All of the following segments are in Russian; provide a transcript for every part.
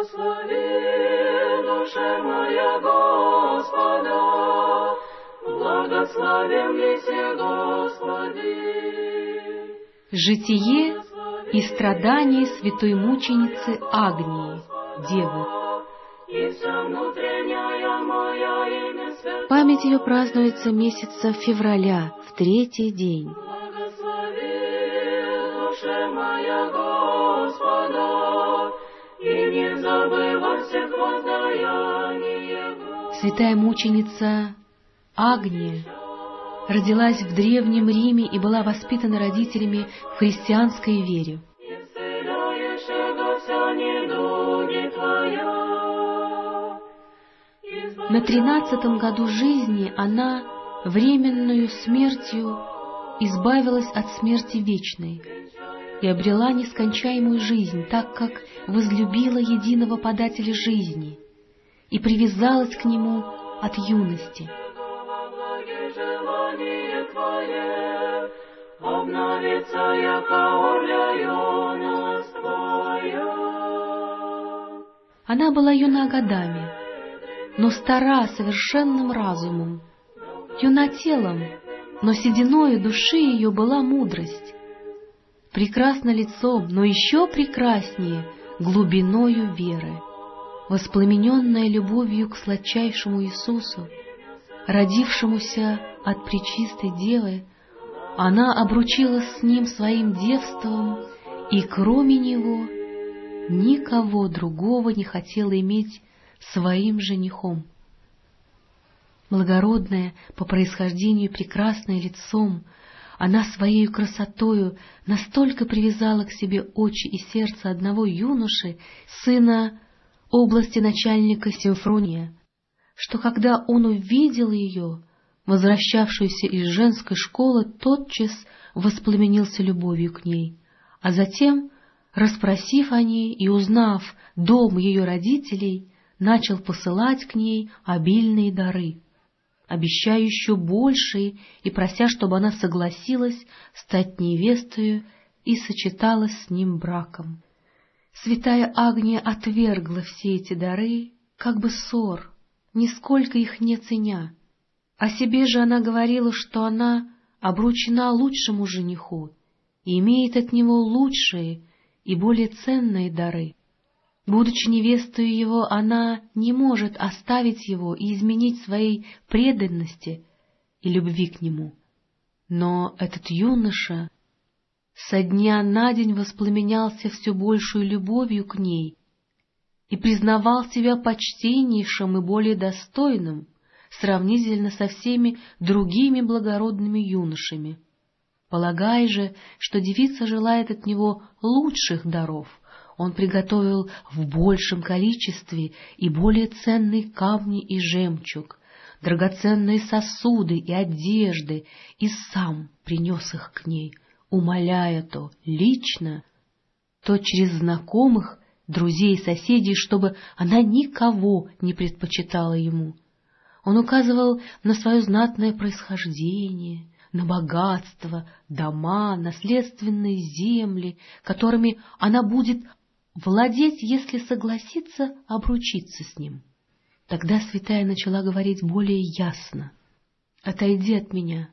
Благослови, душа моя Господа, благословен Еси Господи. Житие и страдания святой мученицы Агнии, Девы. Память ее празднуется месяца февраля, в третий день. Благослови, душа моя Господа, Святая мученица Агния родилась в Древнем Риме и была воспитана родителями в христианской вере. На тринадцатом году жизни она временную смертью избавилась от смерти вечной и обрела нескончаемую жизнь, так как возлюбила единого подателя жизни и привязалась к нему от юности. Обновится, яко орля Твоя. Она была юна годами, но стара совершенным разумом, юна телом, но сединою души ее была мудрость. Прекрасно лицом, но еще прекраснее глубиною веры, воспламененная любовью к сладчайшему Иисусу, родившемуся от Пречистой Девы, она обручилась с Ним своим девством, и кроме Него никого другого не хотела иметь своим женихом. Благородная, по происхождению прекрасная лицом, она своей красотою настолько привязала к себе очи и сердце одного юноши, сына области начальника Симфрония, что когда он увидел ее, возвращавшуюся из женской школы, тотчас воспламенился любовью к ней, а затем, расспросив о ней и узнав дом ее родителей, начал посылать к ней обильные дары, обещая еще большие и прося, чтобы она согласилась стать невестою и сочеталась с ним браком. Святая Агния отвергла все эти дары, как бы ссор, нисколько их не ценя. О себе же она говорила, что она обручена лучшему жениху и имеет от него лучшие и более ценные дары. Будучи невестой его, она не может оставить его и изменить своей преданности и любви к нему. Но этот юноша со дня на день воспламенялся все большую любовью к ней и признавал себя почтеннейшим и более достойным, сравнительно со всеми другими благородными юношами. Полагая же, что девица желает от него лучших даров, он приготовил в большем количестве и более ценные камни и жемчуг, драгоценные сосуды и одежды, и сам принес их к ней, умоляя то лично, то через знакомых, друзей и соседей, чтобы она никого не предпочитала ему. Он указывал на свое знатное происхождение, на богатство, дома, наследственные земли, которыми она будет владеть, если согласится обручиться с ним. Тогда святая начала говорить более ясно. «Отойди от меня,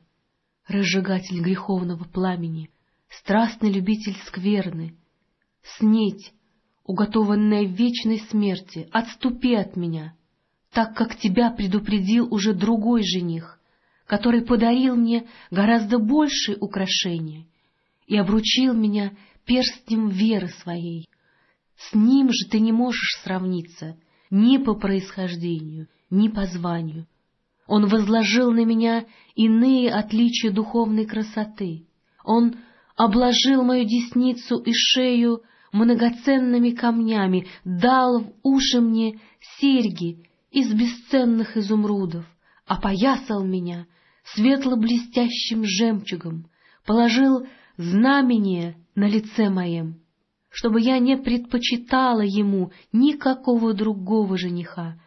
разжигатель греховного пламени, страстный любитель скверны, снеть, уготованная вечной смерти, отступи от меня, так как тебя предупредил уже другой жених, который подарил мне гораздо большие украшения и обручил меня перстнем веры своей. С ним же ты не можешь сравниться ни по происхождению, ни по званию. Он возложил на меня иные отличия духовной красоты. Он обложил мою десницу и шею многоценными камнями, дал в уши мне серьги из бесценных изумрудов, опоясал меня светло-блестящим жемчугом, положил знамение на лице моем, чтобы я не предпочитала ему никакого другого жениха,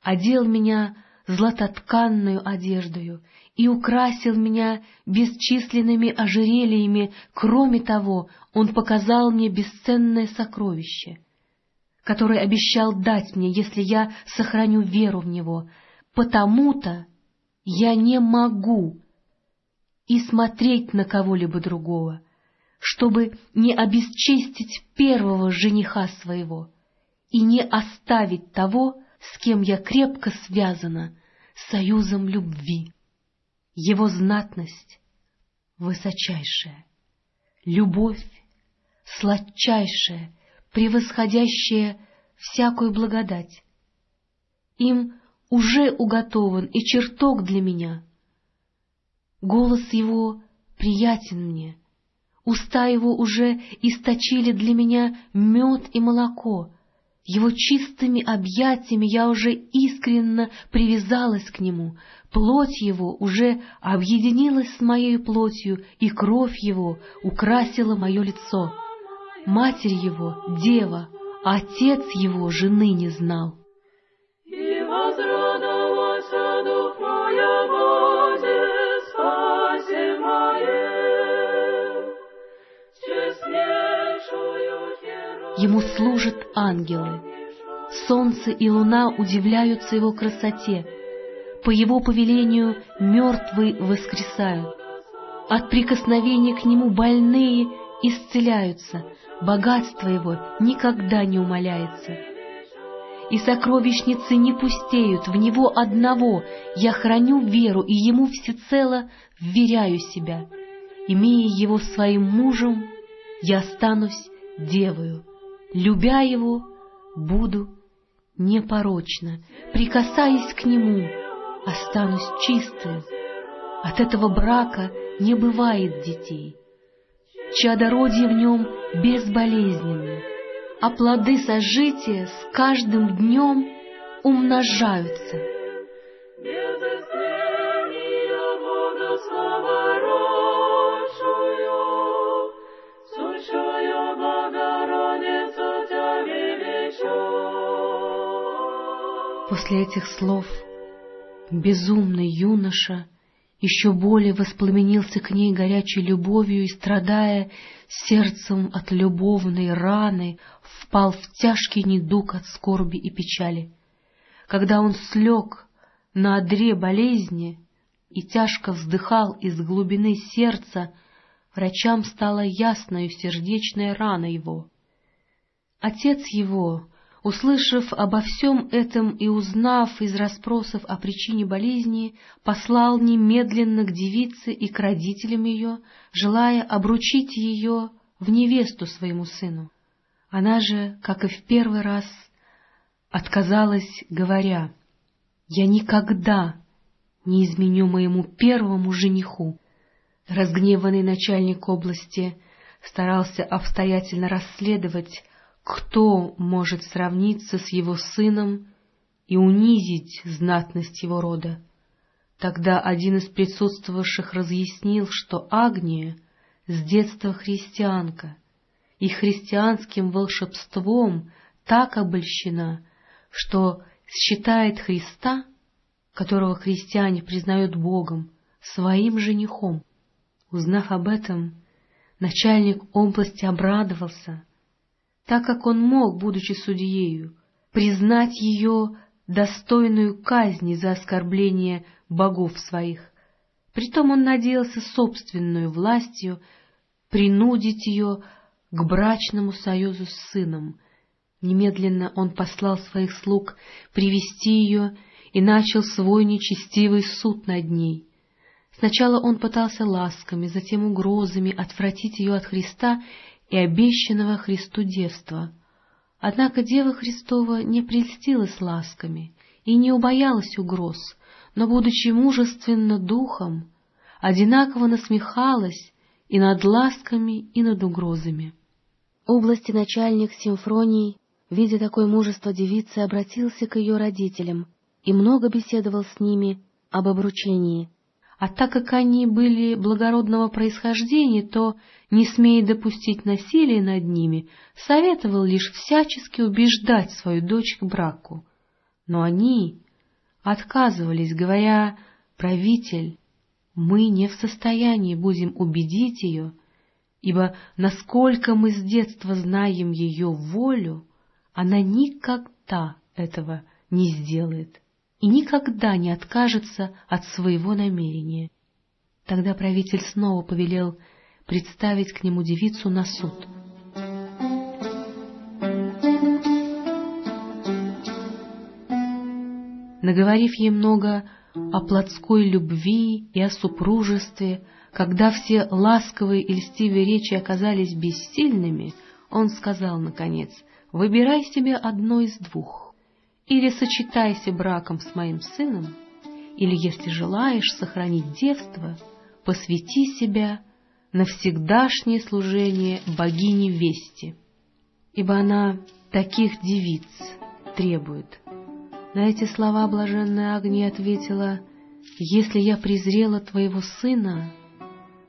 одел меня златотканную одеждою и украсил меня бесчисленными ожерельями, кроме того, он показал мне бесценное сокровище. который обещал дать мне, если я сохраню веру в Него. Потому-то я не могу и смотреть на кого-либо другого, чтобы не обесчестить первого жениха своего и не оставить того, с кем я крепко связана, союзом любви. Его знатность высочайшая, любовь сладчайшая, превосходящая всякую благодать. Им уже уготован и чертог для меня. Голос его приятен мне, уста его уже источили для меня мед и молоко, его чистыми объятиями я уже искренно привязалась к нему, плоть его уже объединилась с моей плотью, и кровь его украсила мое лицо. Матерь его — дева, отец его жены не знал. И возрадовался Ему служат ангелы. Солнце и луна удивляются его красоте. По его повелению мертвые воскресают. От прикосновения к нему больные исцеляются, богатство его никогда не умаляется. И сокровищницы не пустеют, в него одного я храню веру и ему всецело вверяю себя. Имея его своим мужем, я останусь девою, любя его, буду непорочно, прикасаясь к нему, останусь чистым. От этого брака не бывает детей чадородие в нем безболезненно, а плоды сожития с каждым днем умножаются. После этих слов безумный юноша еще более воспламенился к ней горячей любовью и, страдая сердцем от любовной раны, впал в тяжкий недуг от скорби и печали. Когда он слег на одре болезни и тяжко вздыхал из глубины сердца, врачам стала ясною сердечная рана его. Отец его, услышав обо всем этом и узнав из расспросов о причине болезни, послал немедленно к девице и к родителям ее, желая обручить ее в невесту своему сыну. Она же, как и в первый раз, отказалась, говоря, «Я никогда не изменю моему первому жениху». Разгневанный начальник области старался обстоятельно расследовать, кто может сравниться с его сыном и унизить знатность его рода? Тогда один из присутствовавших разъяснил, что Агния с детства христианка, и христианским волшебством так обольщена, что считает Христа, которого христиане признают Богом, своим женихом. Узнав об этом, начальник области обрадовался — так как он мог, будучи судьею, признать ее достойную казни за оскорбление богов своих. Притом он надеялся собственную властью принудить ее к брачному союзу с сыном. Немедленно он послал своих слуг привести ее и начал свой нечестивый суд над ней. Сначала он пытался ласками, затем угрозами отвратить ее от Христа и обещанного Христу девства. Однако Дева Христова не прельстилась ласками и не убоялась угроз, но, будучи мужественно духом, одинаково насмехалась и над ласками, и над угрозами. Области начальник Симфроний, видя такое мужество девицы, обратился к ее родителям и много беседовал с ними об обручении — а так как они были благородного происхождения, то, не смея допустить насилия над ними, советовал лишь всячески убеждать свою дочь к браку. Но они отказывались, говоря, «Правитель, мы не в состоянии будем убедить ее, ибо насколько мы с детства знаем ее волю, она никогда этого не сделает и никогда не откажется от своего намерения. Тогда правитель снова повелел представить к нему девицу на суд. Наговорив ей много о плотской любви и о супружестве, когда все ласковые и льстивые речи оказались бессильными, он сказал, наконец, «Выбирай себе одно из двух. Или сочетайся браком с моим сыном, или, если желаешь сохранить девство, посвяти себя на всегдашнее служение богине Вести, ибо она таких девиц требует. На эти слова блаженная Агния ответила, «Если я презрела твоего сына,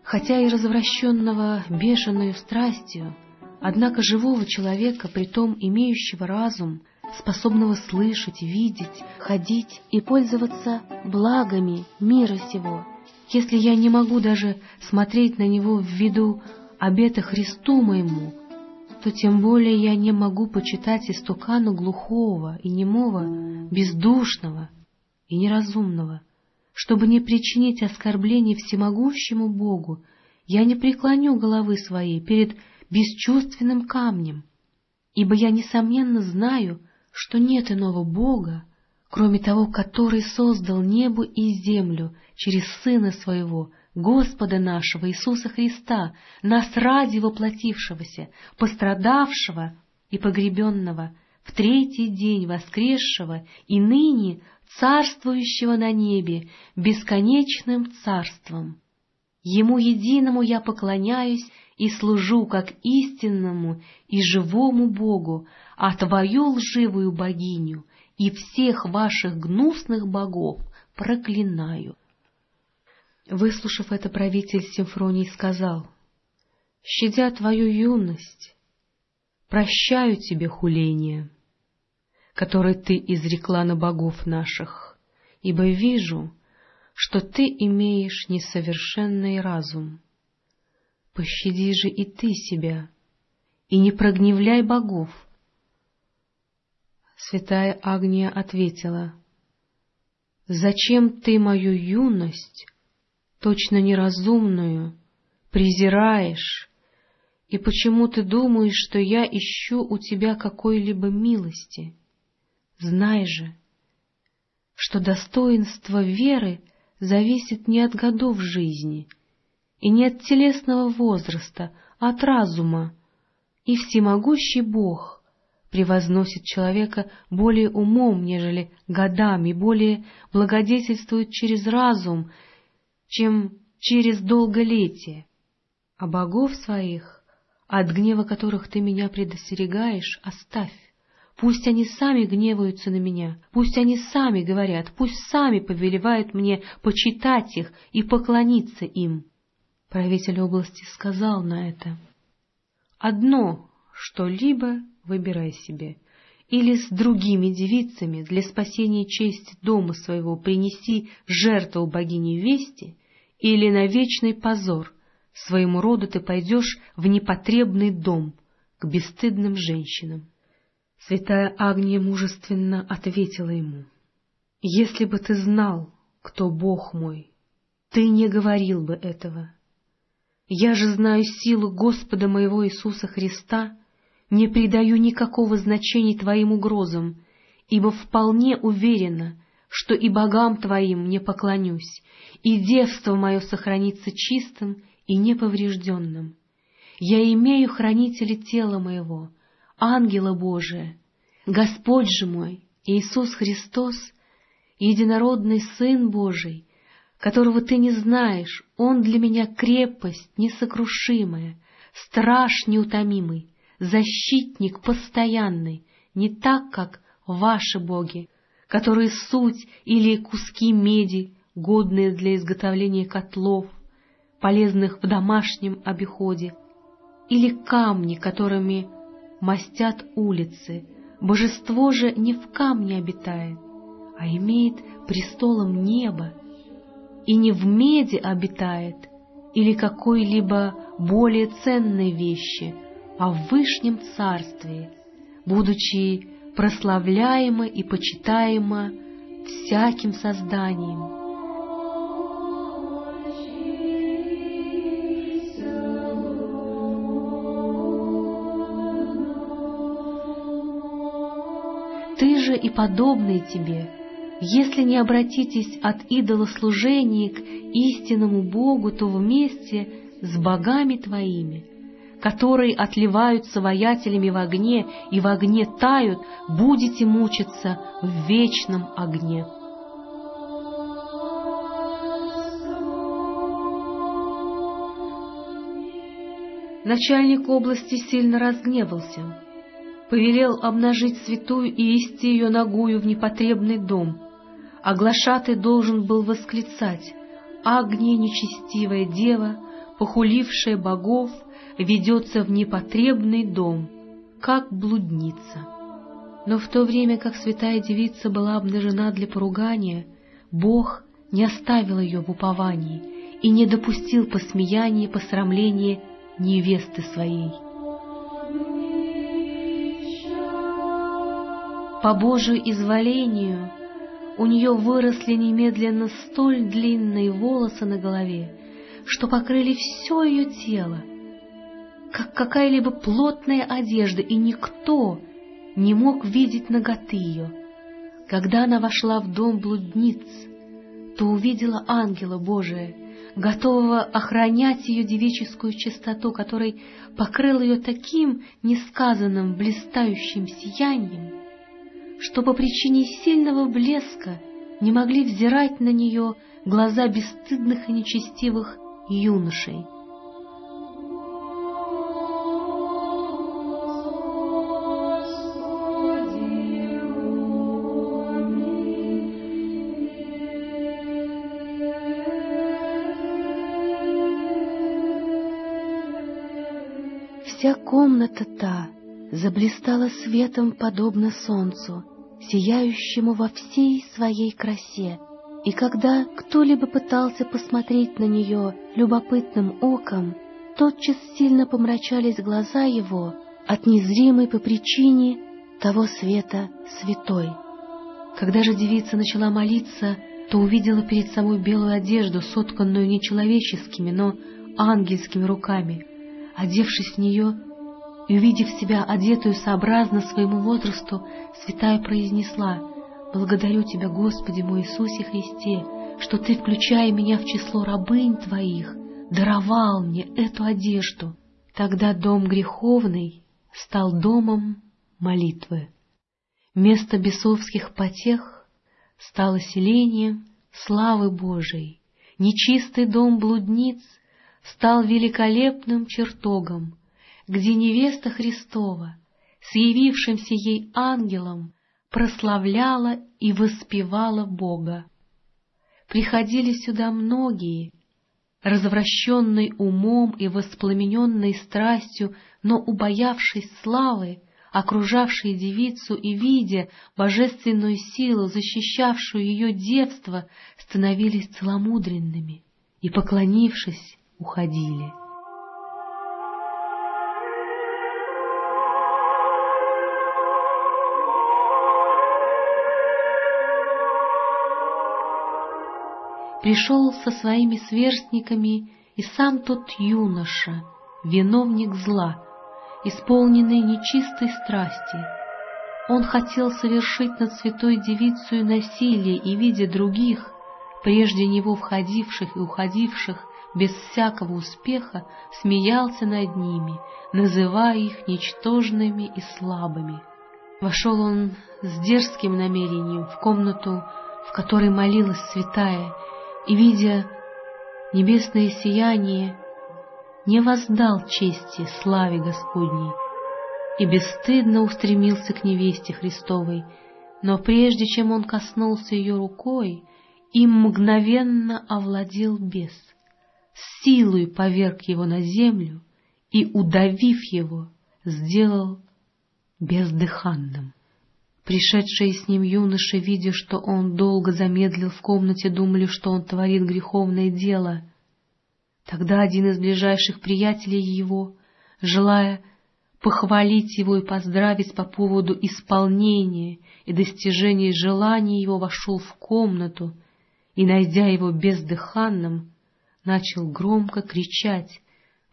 хотя и развращенного бешеную страстью, однако живого человека, притом имеющего разум, способного слышать, видеть, ходить и пользоваться благами мира сего. Если я не могу даже смотреть на него в виду обета Христу моему, то тем более я не могу почитать истукану глухого и немого, бездушного и неразумного. Чтобы не причинить оскорблений всемогущему Богу, я не преклоню головы своей перед бесчувственным камнем, ибо я, несомненно, знаю, что нет иного Бога, кроме того, который создал небо и землю через Сына Своего, Господа нашего Иисуса Христа, нас ради воплотившегося, пострадавшего и погребенного, в третий день воскресшего и ныне царствующего на небе бесконечным царством. Ему единому я поклоняюсь и служу как истинному и живому Богу, а твою лживую богиню и всех ваших гнусных богов проклинаю. Выслушав это, правитель Симфроний сказал, «Щадя твою юность, прощаю тебе хуление, которое ты изрекла на богов наших, ибо вижу, что ты имеешь несовершенный разум. Пощади же и ты себя, и не прогневляй богов, Святая Агния ответила, «Зачем ты мою юность, точно неразумную, презираешь, и почему ты думаешь, что я ищу у тебя какой-либо милости? Знай же, что достоинство веры зависит не от годов жизни и не от телесного возраста, а от разума, и всемогущий Бог — превозносит человека более умом, нежели годами, более благодетельствует через разум, чем через долголетие. А богов своих, от гнева которых ты меня предостерегаешь, оставь. Пусть они сами гневаются на меня, пусть они сами говорят, пусть сами повелевают мне почитать их и поклониться им. Правитель области сказал на это. Одно, что-либо выбирай себе. Или с другими девицами для спасения чести дома своего принеси жертву богине Вести, или на вечный позор своему роду ты пойдешь в непотребный дом к бесстыдным женщинам. Святая Агния мужественно ответила ему, «Если бы ты знал, кто Бог мой, ты не говорил бы этого. Я же знаю силу Господа моего Иисуса Христа, не придаю никакого значения твоим угрозам, ибо вполне уверена, что и богам твоим не поклонюсь, и девство мое сохранится чистым и неповрежденным. Я имею хранителя тела моего, ангела Божия, Господь же мой, Иисус Христос, единородный Сын Божий, которого ты не знаешь, Он для меня крепость несокрушимая, страж неутомимый, защитник постоянный, не так, как ваши боги, которые суть или куски меди, годные для изготовления котлов, полезных в домашнем обиходе, или камни, которыми мастят улицы. Божество же не в камне обитает, а имеет престолом небо, и не в меди обитает или какой-либо более ценной вещи — а в Вышнем Царстве, будучи прославляема и почитаема всяким созданием. Ты же и подобный тебе, если не обратитесь от идолослужения к истинному Богу, то вместе с богами твоими, которые отливаются воятелями в огне и в огне тают, будете мучиться в вечном огне. Начальник области сильно разгневался, повелел обнажить святую и вести ее ногую в непотребный дом. Оглашатый должен был восклицать «Агния нечестивая дева, похулившая богов, ведется в непотребный дом, как блудница». Но в то время, как святая девица была обнажена для поругания, Бог не оставил ее в уповании и не допустил посмеяния и посрамления невесты своей. По Божию изволению у нее выросли немедленно столь длинные волосы на голове, что покрыли все ее тело, как какая-либо плотная одежда, и никто не мог видеть ноготы ее. Когда она вошла в дом блудниц, то увидела ангела Божия, готового охранять ее девическую чистоту, который покрыл ее таким несказанным блистающим сиянием, что по причине сильного блеска не могли взирать на нее глаза бесстыдных и нечестивых юношей. Вся комната та заблистала светом, подобно солнцу, сияющему во всей своей красе. И когда кто-либо пытался посмотреть на нее любопытным оком, тотчас сильно помрачались глаза его от незримой по причине того света святой. Когда же девица начала молиться, то увидела перед собой белую одежду, сотканную не человеческими, но ангельскими руками. Одевшись в нее, и, увидев себя одетую сообразно своему возрасту, святая произнесла, «Благодарю Тебя, Господи мой Иисусе Христе, что Ты, включая меня в число рабынь Твоих, даровал мне эту одежду». Тогда дом греховный стал домом молитвы. Место бесовских потех стало селением славы Божией. Нечистый дом блудниц стал великолепным чертогом, где невеста Христова с явившимся ей ангелом прославляла и воспевала Бога. Приходили сюда многие, развращенные умом и воспламененные страстью, но убоявшись славы, окружавшие девицу и, видя божественную силу, защищавшую ее девство, становились целомудренными и, поклонившись, уходили. Пришел со своими сверстниками и сам тот юноша, виновник зла, исполненный нечистой страсти. Он хотел совершить над святой девицей насилие и, видя других, прежде него входивших и уходивших без всякого успеха, смеялся над ними, называя их ничтожными и слабыми. Вошел он с дерзким намерением в комнату, в которой молилась святая, и, видя небесное сияние, не воздал чести славе Господней и бесстыдно устремился к невесте Христовой, но прежде чем он коснулся ее рукой, им мгновенно овладел бес, силой поверг его на землю и, удавив его, сделал бездыханным. Пришедшие с ним юноши, видя, что он долго замедлил в комнате, думали, что он творит греховное дело. Тогда один из ближайших приятелей его, желая похвалить его и поздравить по поводу исполнения и достижения желаний его, вошел в комнату и, найдя его бездыханным, начал громко кричать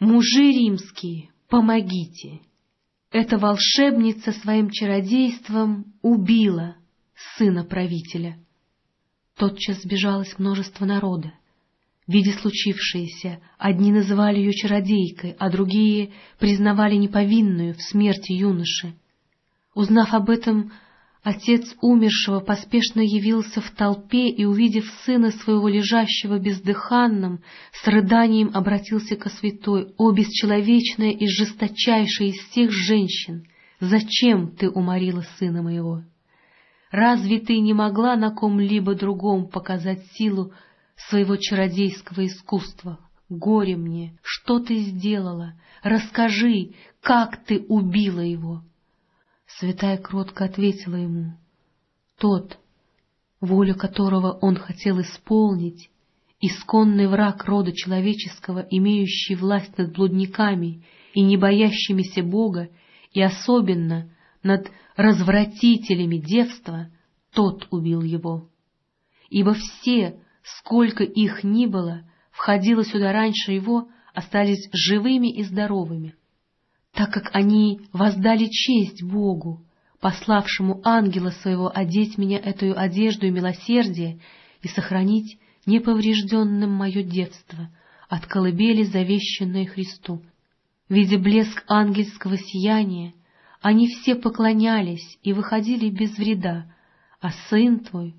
«Мужи римские, помогите!» Эта волшебница своим чародейством убила сына правителя. Тотчас сбежалось множество народа. Видя случившееся, одни называли ее чародейкой, а другие признавали неповинную в смерти юноши. Узнав об этом, отец умершего поспешно явился в толпе и, увидев сына своего лежащего бездыханным, с рыданием обратился ко святой, «О, бесчеловечная и жесточайшая из всех женщин! Зачем ты уморила сына моего? Разве ты не могла на ком-либо другом показать силу своего чародейского искусства. Горе мне, что ты сделала? Расскажи, как ты убила его? Святая кротко ответила ему, тот, волю которого он хотел исполнить, исконный враг рода человеческого, имеющий власть над блудниками и не боящимися Бога, и особенно над развратителями девства, тот убил его. Ибо все, сколько их ни было, входило сюда раньше его, остались живыми и здоровыми, так как они воздали честь Богу, пославшему ангела своего одеть меня эту одежду и милосердие и сохранить неповрежденным мое детство от колыбели, завещанной Христу. Видя блеск ангельского сияния, они все поклонялись и выходили без вреда, а сын твой,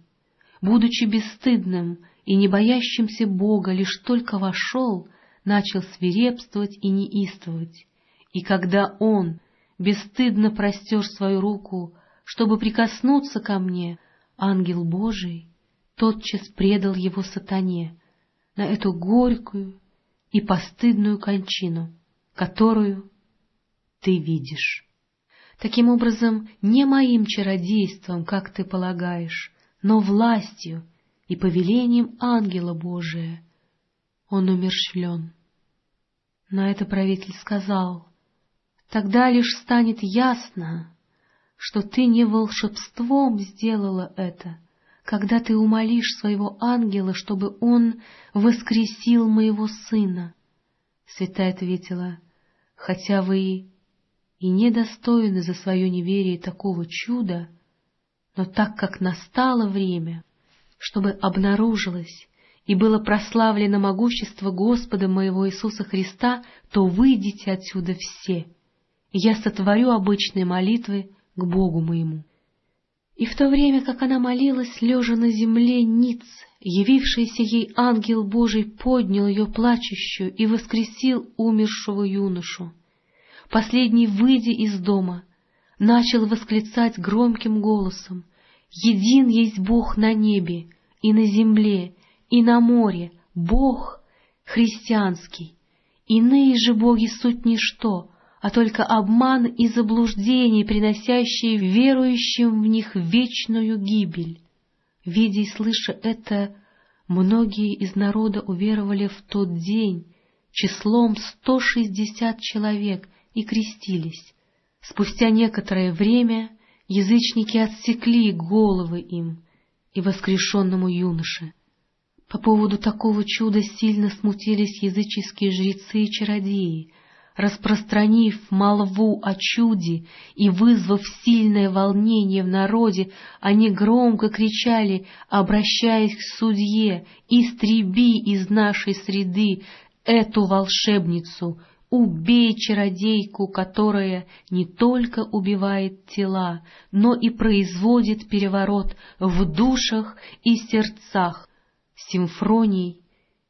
будучи бесстыдным и не боящимся Бога лишь только вошел, начал свирепствовать и неистовать. И когда он бесстыдно простер свою руку, чтобы прикоснуться ко мне, ангел Божий тотчас предал его сатане на эту горькую и постыдную кончину, которую ты видишь. Таким образом, не моим чародейством, как ты полагаешь, но властью и повелением ангела Божия он умерщвлен. На это правитель сказал, «Тогда лишь станет ясно, что ты не волшебством сделала это, когда ты умолишь своего ангела, чтобы он воскресил моего сына». Святая ответила, «Хотя вы и недостойны за свое неверие такого чуда, но так как настало время, чтобы обнаружилось и было прославлено могущество Господа моего Иисуса Христа, то выйдите отсюда все, я сотворю обычные молитвы к Богу моему». И в то время, как она молилась, лежа на земле, Ниц, явившийся ей ангел Божий, поднял ее плачущую и воскресил умершего юношу. Последний, выйдя из дома, начал восклицать громким голосом, Един есть Бог на небе, и на земле, и на море, Бог христианский. Иные же боги суть ничто, а только обман и заблуждение, приносящие верующим в них вечную гибель. Видя и слыша это, многие из народа уверовали в тот день числом сто шестьдесят человек и крестились. Спустя некоторое время язычники отсекли головы им и воскрешенному юноше. По поводу такого чуда сильно смутились языческие жрецы и чародеи, распространив молву о чуде и вызвав сильное волнение в народе, они громко кричали, обращаясь к судье, «Истреби из нашей среды эту волшебницу, Убей чародейку, которая не только убивает тела, но и производит переворот в душах и сердцах. Симфроний,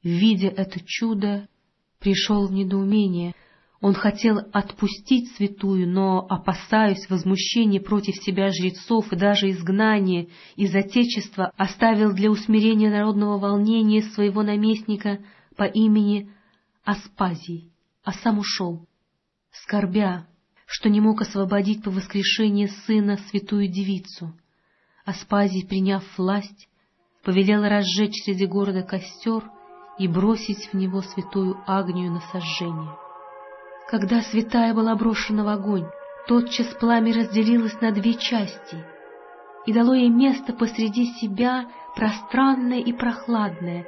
видя это чудо, пришел в недоумение. Он хотел отпустить святую, но, опасаясь возмущения против себя жрецов и даже изгнания из Отечества, оставил для усмирения народного волнения своего наместника по имени Аспазий а сам ушел, скорбя, что не мог освободить по воскрешении сына святую девицу. Аспазий, приняв власть, повелел разжечь среди города костер и бросить в него святую Агнию на сожжение. Когда святая была брошена в огонь, тотчас пламя разделилось на две части и дало ей место посреди себя пространное и прохладное.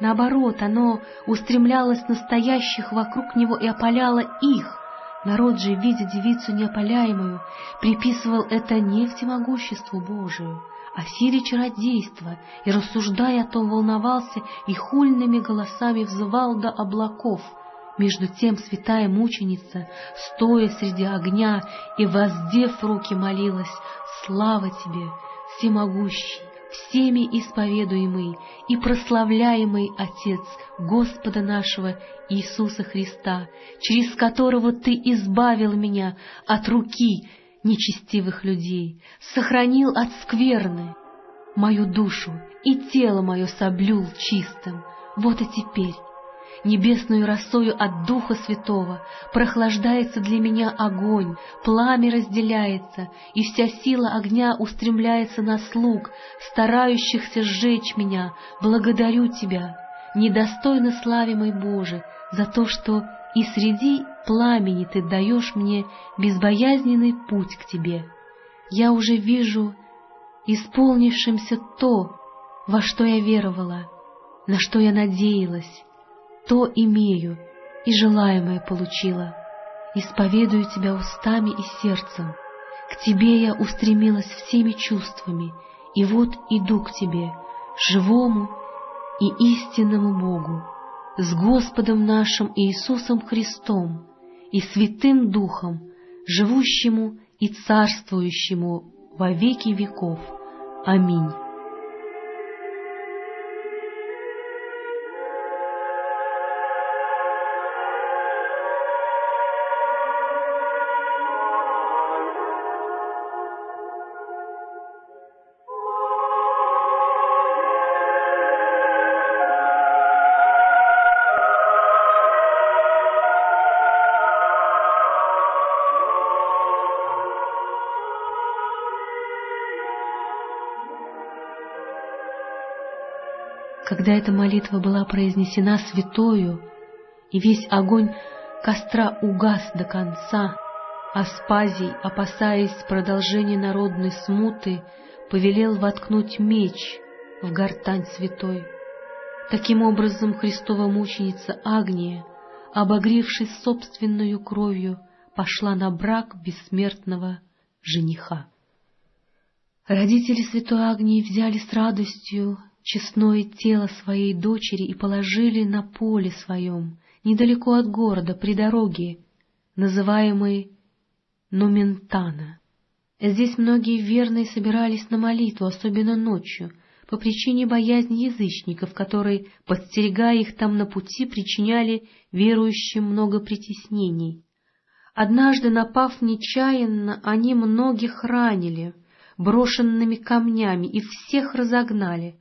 Наоборот, оно устремлялось настоящих вокруг него и опаляло их. Народ же, видя девицу неопаляемую, приписывал это не всемогуществу Божию, а силе чародейства, и, рассуждая о том, волновался и хульными голосами взывал до облаков — между тем святая мученица, стоя среди огня и воздев руки, молилась, «Слава Тебе, всемогущий, всеми исповедуемый и прославляемый Отец Господа нашего Иисуса Христа, через которого Ты избавил меня от руки нечестивых людей, сохранил от скверны мою душу и тело мое соблюл чистым. Вот и теперь небесную росою от Духа Святого, прохлаждается для меня огонь, пламя разделяется, и вся сила огня устремляется на слуг, старающихся сжечь меня. Благодарю Тебя, недостойно славе мой Боже, за то, что и среди пламени Ты даешь мне безбоязненный путь к Тебе. Я уже вижу исполнившимся то, во что я веровала, на что я надеялась, то имею и желаемое получила. Исповедую Тебя устами и сердцем. К Тебе я устремилась всеми чувствами, и вот иду к Тебе, живому и истинному Богу, с Господом нашим Иисусом Христом и Святым Духом, живущему и царствующему во веки веков. Аминь. Когда эта молитва была произнесена святою, и весь огонь костра угас до конца, Аспазий, опасаясь продолжения народной смуты, повелел воткнуть меч в гортань святой. Таким образом Христова мученица Агния, обогревшись собственную кровью, пошла на брак бессмертного жениха. Родители святой Агнии взяли с радостью честное тело своей дочери и положили на поле своем, недалеко от города, при дороге, называемой Нументана. Здесь многие верные собирались на молитву, особенно ночью, по причине боязни язычников, которые, подстерегая их там на пути, причиняли верующим много притеснений. Однажды, напав нечаянно, они многих ранили, брошенными камнями, и всех разогнали,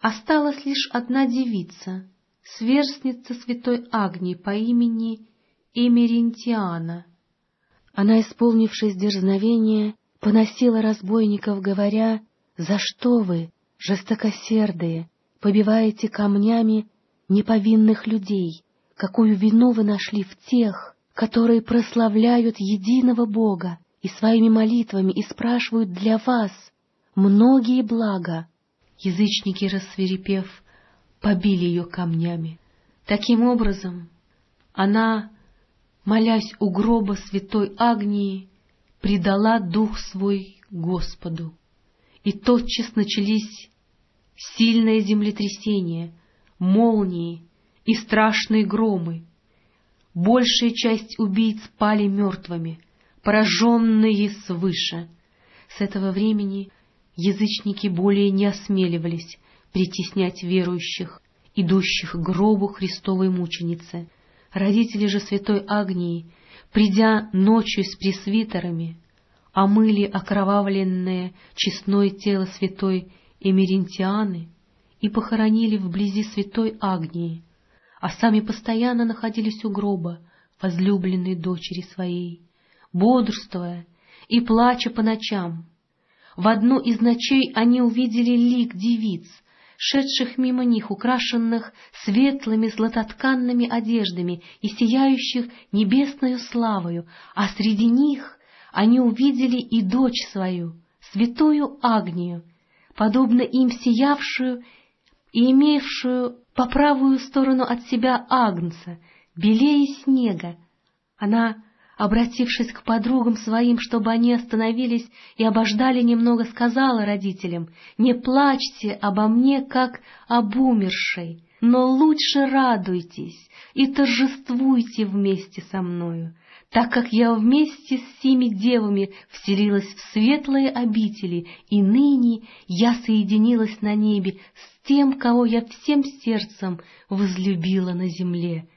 Осталась лишь одна девица, сверстница святой Агнии по имени Эмерентиана. Она, исполнившись дерзновения, поносила разбойников, говоря, «За что вы, жестокосердые, побиваете камнями неповинных людей? Какую вину вы нашли в тех, которые прославляют единого Бога и своими молитвами и спрашивают для вас многие блага, Язычники, рассверепев, побили ее камнями. Таким образом, она, молясь у гроба святой Агнии, предала дух свой Господу. И тотчас начались сильное землетрясение, молнии и страшные громы. Большая часть убийц пали мертвыми, пораженные свыше. С этого времени язычники более не осмеливались притеснять верующих, идущих к гробу Христовой мученицы. Родители же святой Агнии, придя ночью с пресвитерами, омыли окровавленное честное тело святой Эмерентианы и похоронили вблизи святой Агнии, а сами постоянно находились у гроба возлюбленной дочери своей, бодрствуя и плача по ночам, в одну из ночей они увидели лик девиц, шедших мимо них, украшенных светлыми златотканными одеждами и сияющих небесною славою, а среди них они увидели и дочь свою, святую Агнию, подобно им сиявшую и имевшую по правую сторону от себя Агнца, белее снега. Она обратившись к подругам своим, чтобы они остановились и обождали немного, сказала родителям, «Не плачьте обо мне, как об умершей, но лучше радуйтесь и торжествуйте вместе со мною, так как я вместе с семи девами вселилась в светлые обители, и ныне я соединилась на небе с тем, кого я всем сердцем возлюбила на земле».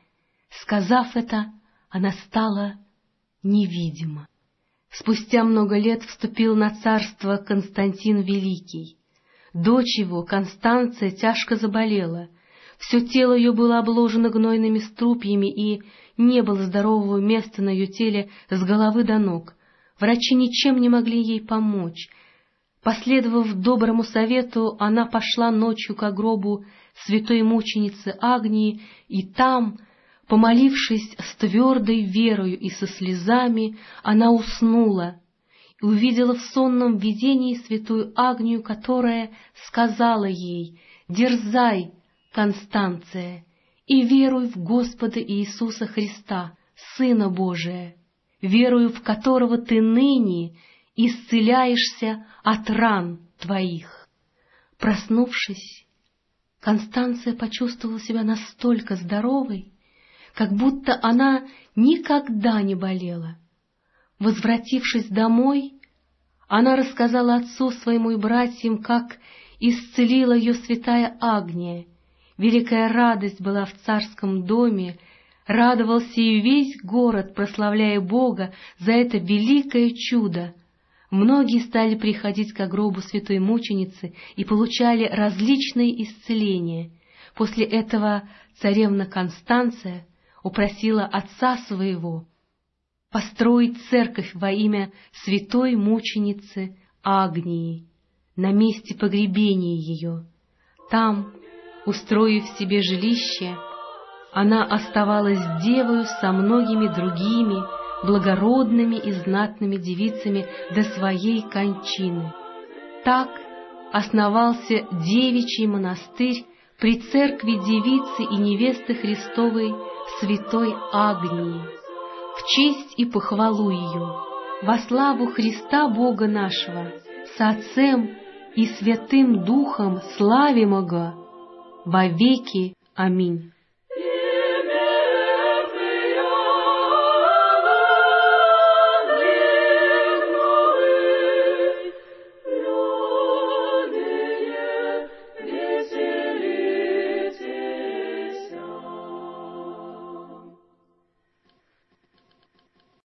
Сказав это, она стала невидимо. Спустя много лет вступил на царство Константин Великий. Дочь его, Констанция, тяжко заболела. Все тело ее было обложено гнойными струпьями, и не было здорового места на ее теле с головы до ног. Врачи ничем не могли ей помочь. Последовав доброму совету, она пошла ночью к гробу святой мученицы Агнии, и там, Помолившись с твердой верою и со слезами, она уснула и увидела в сонном видении святую Агнию, которая сказала ей «Дерзай, Констанция, и веруй в Господа Иисуса Христа, Сына Божия, верую в которого ты ныне исцеляешься от ран твоих». Проснувшись, Констанция почувствовала себя настолько здоровой, как будто она никогда не болела. Возвратившись домой, она рассказала отцу своему и братьям, как исцелила ее святая Агния. Великая радость была в царском доме, радовался и весь город, прославляя Бога за это великое чудо. Многие стали приходить к гробу святой мученицы и получали различные исцеления. После этого царевна Констанция упросила отца своего построить церковь во имя святой мученицы Агнии на месте погребения ее. Там, устроив себе жилище, она оставалась девою со многими другими благородными и знатными девицами до своей кончины. Так основался девичий монастырь при церкви девицы и невесты Христовой святой Агнии, в честь и похвалу ее, во славу Христа Бога нашего, с Отцем и Святым Духом славимого, во веки. Аминь.